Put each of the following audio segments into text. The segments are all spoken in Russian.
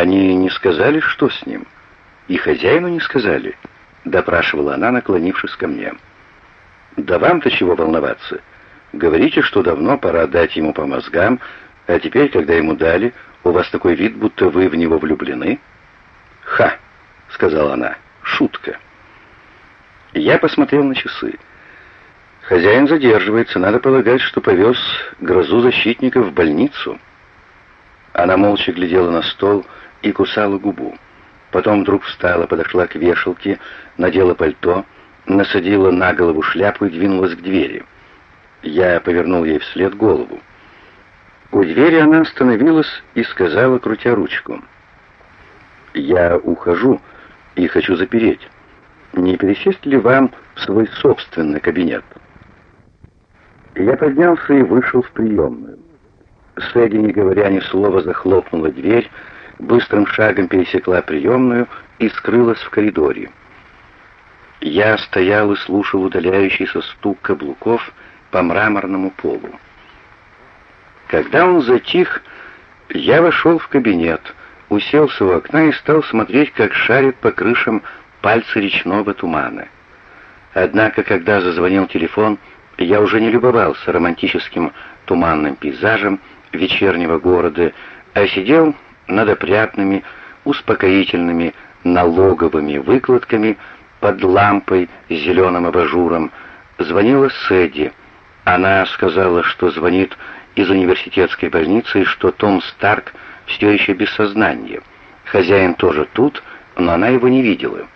«Они не сказали, что с ним? И хозяину не сказали?» — допрашивала она, наклонившись ко мне. «Да вам-то чего волноваться? Говорите, что давно пора дать ему по мозгам, а теперь, когда ему дали, у вас такой вид, будто вы в него влюблены?» «Ха!» — сказала она. «Шутка». Я посмотрел на часы. Хозяин задерживается, надо полагать, что повез грозу защитников в больницу. Она молча глядела на стол и кусала губу. Потом вдруг встала, подошла к вешалке, надела пальто, насадила на голову шляпу и двинулась к двери. Я повернул ей вслед голову. У двери она остановилась и сказала, крутя ручку. «Я ухожу и хочу запереть. Не пересесть ли вам в свой собственный кабинет?» Я поднялся и вышел в приемную. Сэдди, не говоря ни слова, захлопнула дверь, быстрым шагом пересекла приемную и скрылась в коридоре. Я стоял и слушал удаляющийся стук каблуков по мраморному полу. Когда он затих, я вошел в кабинет, уселся у окна и стал смотреть, как шарит по крышам пальцы речного тумана. Однако, когда зазвонил телефон, я уже не любовался романтическим туманным пейзажем вечернего города, а сидел над опрятными, успокоительными налоговыми выкладками под лампой с зеленым абажуром. Звонила Сэдди. Она сказала, что звонит из университетской больницы и что Том Старк все еще без сознания. Хозяин тоже тут, но она его не видела.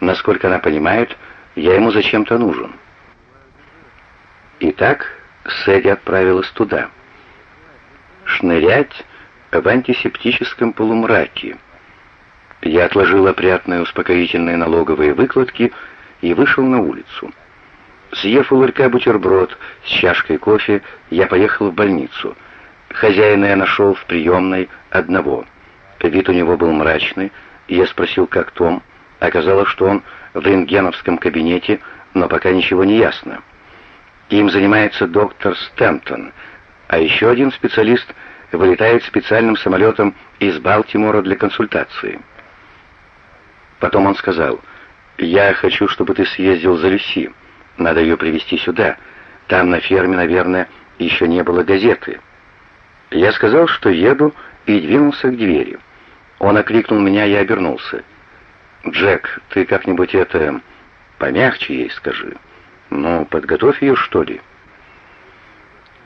Насколько она понимает, я ему зачем-то нужен. Итак, Сэдди отправилась туда. Шнырять в антисептическом полумраке. Я отложил опрятные успокоительные налоговые выкладки и вышел на улицу. Съев у ларька бутерброд с чашкой кофе, я поехал в больницу. Хозяина я нашел в приемной одного. Вид у него был мрачный, я спросил, как Том. Оказалось, что он в рентгеновском кабинете, но пока ничего не ясно. Им занимается доктор Стэмптон, а еще один специалист вылетает специальным самолетом из Балтимора для консультации. Потом он сказал, «Я хочу, чтобы ты съездил за Люси. Надо ее привезти сюда. Там на ферме, наверное, еще не было газеты». Я сказал, что еду, и двинулся к двери. Он окликнул меня, и обернулся. «Джек, ты как-нибудь это... помягче ей скажи». «Ну, подготовь ее, что ли?»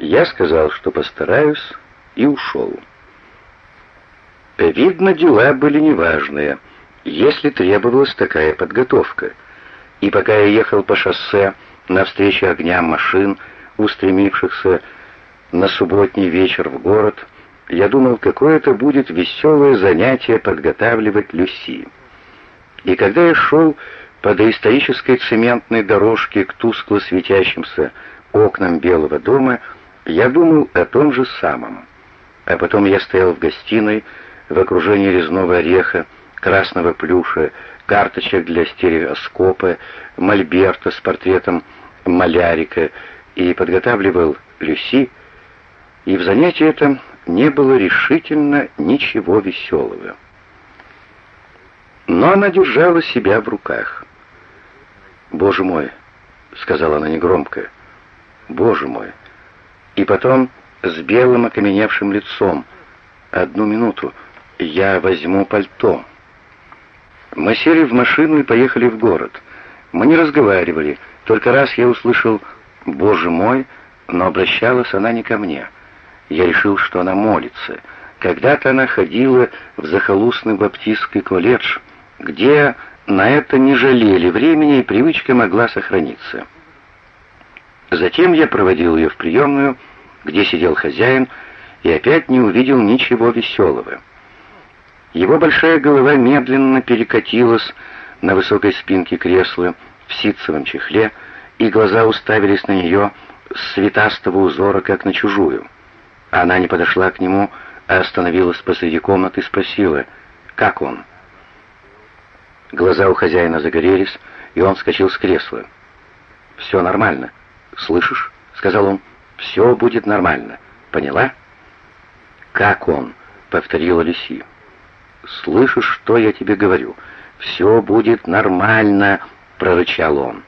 Я сказал, что постараюсь, и ушел. Видно, дела были неважные, если требовалась такая подготовка. И пока я ехал по шоссе навстречу огням машин, устремившихся на субботний вечер в город, я думал, какое это будет веселое занятие подготавливать Люси. И когда я шел по доисторической цементной дорожке к тускло светящимся окнам Белого дома, я думал о том же самом. А потом я стоял в гостиной в окружении резного ореха, красного плюша, карточек для стереоскопа, мольберта с портретом малярика и подготавливал Люси, и в занятии этом не было решительно ничего веселого. Но она держала себя в руках. «Боже мой!» — сказала она негромко. «Боже мой!» И потом с белым окаменевшим лицом. «Одну минуту, я возьму пальто». Мы сели в машину и поехали в город. Мы не разговаривали, только раз я услышал «Боже мой!», но обращалась она не ко мне. Я решил, что она молится. Когда-то она ходила в захолустный баптистский колледж, где на это не жалели времени, и привычка могла сохраниться. Затем я проводил ее в приемную, где сидел хозяин, и опять не увидел ничего веселого. Его большая голова медленно перекатилась на высокой спинке кресла в ситцевом чехле, и глаза уставились на нее с цветастого узора, как на чужую. Она не подошла к нему, а остановилась посреди комнаты и спросила, как он. Глаза у хозяина загорелись, и он вскочил с кресла. «Все нормально. Слышишь?» — сказал он. «Все будет нормально. Поняла?» «Как он?» — повторила Люси. слышишь, что я тебе говорю? Все будет нормально», — прорычал он.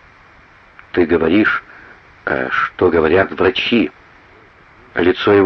«Ты говоришь, э, что говорят врачи». Лицо его